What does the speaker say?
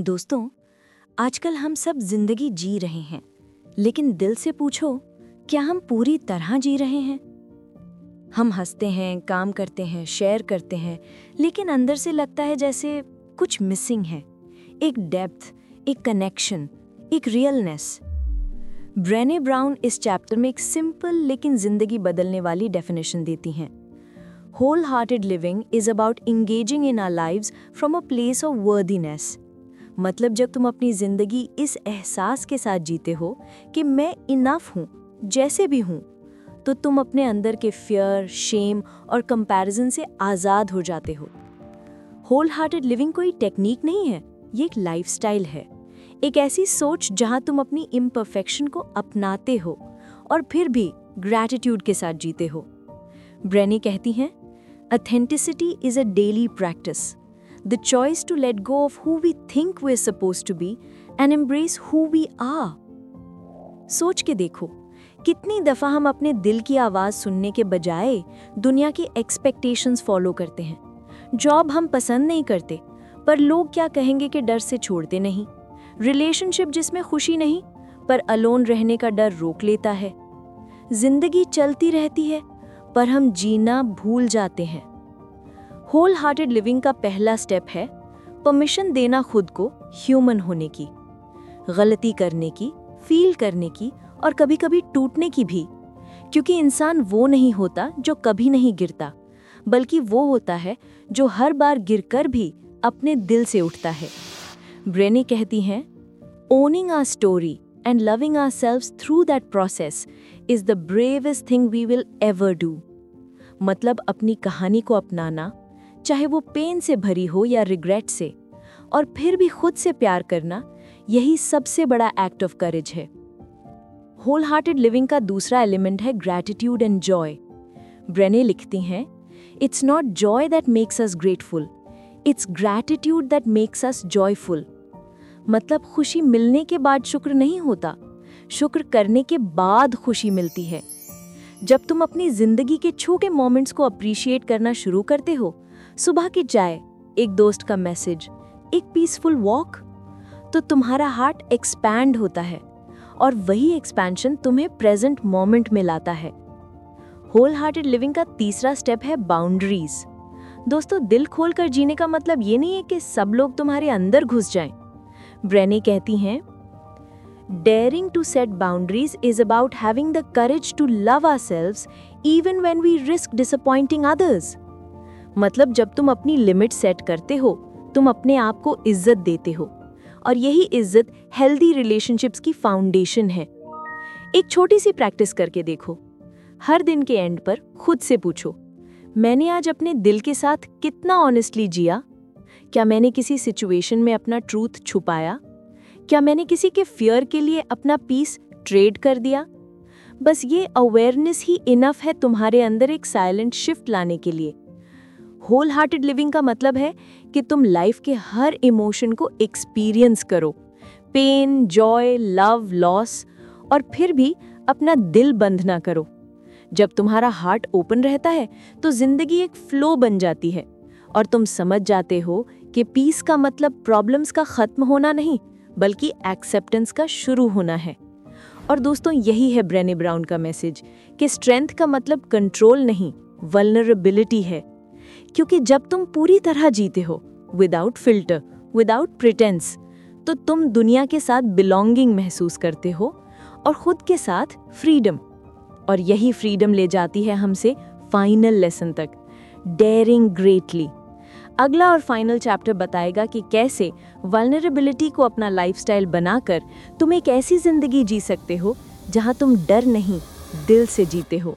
दोस्तों, आजकल हम सब ज़िंदगी जी रहे हैं, लेकिन दिल से पूछो, क्या हम पूरी तरह जी रहे हैं? हम हँसते हैं, काम करते हैं, शेयर करते हैं, लेकिन अंदर से लगता है जैसे कुछ मिसिंग है। एक डेप्थ, एक कनेक्शन, एक रियलनेस। ब्रेने ब्राउन इस चैप्टर में एक सिंपल लेकिन ज़िंदगी बदलने वाली डेफिनेशन देती हैं। Whole hearted living is about engaging in our lives from a place of worthiness मतलब जब तुम अपनी ज़िंदगी इस एहसास के साथ जीते हो कि मैं इनफ हूँ, जैसे भी हूँ तो तुम अपने अंदर के फियर शेम और कंपैरिजन से आज़ाद हो जाते हो। होल हार्टेड लिविंग कोई टेक्निक नहीं है, ये एक लाइफस्टाइल है। एक ऐसी सोच जहाँ तुम अपनी इम्परफेक्शन को अपनाते हो और फिर भी ग्रैटिट्यूड के साथ जीते हो। ब्रेनी कहती हैं authenticity is a daily practice the choice to let go of who we think we suppose to be and embrace who we are सोच के देखो, कितनी दफ़ा हम अपने दिल की आवाज़ सुनने के बजाय दुनिया की एक्सपेक्टेशंस फॉलो करते हैं। जॉब हम पसंद नहीं करते, पर लोग क्या कहेंगे कि डर से छोड़ते नहीं। रिलेशनशिप जिसमें खुशी नहीं, पर अलोन रहने का डर रोक लेता है। ज़िंदगी चलती रहती है, पर हम जीना भूल जाते हैं। होल हार्टेड लिविंग का पहला स्टेप है परमिशन देना खुद को ह्यूमन होने की, गलती करने की फील करने की और कभी कभी टूटने की भी। क्योंकि इंसान वो नहीं होता जो कभी नहीं गिरता, बल्कि वो होता है जो हर बार गिरकर भी अपने दिल से उठता है। ब्रेनी कहती हैं owning our story and loving our selves through that process is the bravest thing we will ever do मतलब अपनी कहानी को अपनाना चाहे वो पेन से भरी हो या रिग्रेट से। और फिर भी खुद से प्यार करना यही सबसे बड़ा एक्ट ऑफ़ करेज है। होल हार्टेड लिविंग का दूसरा एलिमेंट है ग्रैटिट्यूड एंड जॉय ब्रेने लिखती हैं it's not joy that makes us grateful it's gratitude that makes us joyful मतलब खुशी मिलने के बाद शुक्र नहीं होता, शुक्र करने के बाद खुशी मिलती है। जब तुम अपनी ज़िंदगी के छोटे मोमेंट्स को अप्रिशिएट करना शुरू करते हो सुबह की चाय एक दोस्त का मैसेज एक पीसफुल वॉक तो तुम्हारा हार्ट एक्सपैंड होता है और वही एक्सपेंशन तुम्हें प्रेजेंट मोमेंट में लाता है। होल हार्टेड लिविंग का तीसरा स्टेप है बाउंड्रीज दोस्तों, दिल खोलकर जीने का मतलब ये नहीं है कि सब लोग तुम्हारे अंदर घुस जाएँ। ब्रेनी कहती हैं daring to set boundaries is about having the courage to love our selves even when we risk disappointing others मतलब जब तुम अपनी लिमिट सेट करते हो, तुम अपने आप को इज़्ज़त देते हो। और यही इज़्ज़त हेल्दी रिलेशनशिप्स की फाउंडेशन है। एक छोटी सी प्रैक्टिस करके देखो। हर दिन के एंड पर खुद से पूछो, मैंने आज अपने दिल के साथ कितना ऑनेस्टली जिया? क्या मैंने किसी सिचुएशन में अपना ट्रूथ छुपाया? क्या मैंने किसी के फियर के लिए अपना पीस ट्रेड कर दिया? बस ये अवेयरनेस ही इनफ है तुम्हारे अंदर एक साइलेंट शिफ्ट लाने के लिए। होल हार्टेड लिविंग का मतलब है कि तुम लाइफ के हर इमोशन को एक्सपीरियंस करो। पेन जॉय लव लॉस और फिर भी अपना दिल बंद ना करो। जब तुम्हारा हार्ट ओपन रहता है तो ज़िंदगी एक फ्लो बन जाती है। और तुम समझ जाते हो कि पीस का मतलब प्रॉब्लम्स का खत्म होना नहीं, बल्कि एक्सेप्टेंस का शुरू होना है। और दोस्तों, यही है ब्रेनी ब्राउन का मैसेज कि स्ट्रेंथ का मतलब कंट्रोल नहीं वलनरेबिलिटी है। क्योंकि जब तुम पूरी तरह जीते हो विदाउट फ़िल्टर विदाउट प्रिटेंस तो तुम दुनिया के साथ बिलोंगिंग महसूस करते हो और खुद के साथ फ्रीडम और यही फ्रीडम ले जाती है हमसे फाइनल लेसन तक डेयरिंग ग्रेटली अगला और फाइनल चैप्टर बताएगा कि कैसे वल्नरेबिलिटी को अपना लाइफस्टाइल बनाकर तुम एक ऐसी ज़िंदगी जी सकते हो जहाँ तुम डर नहीं, दिल से जीते हो।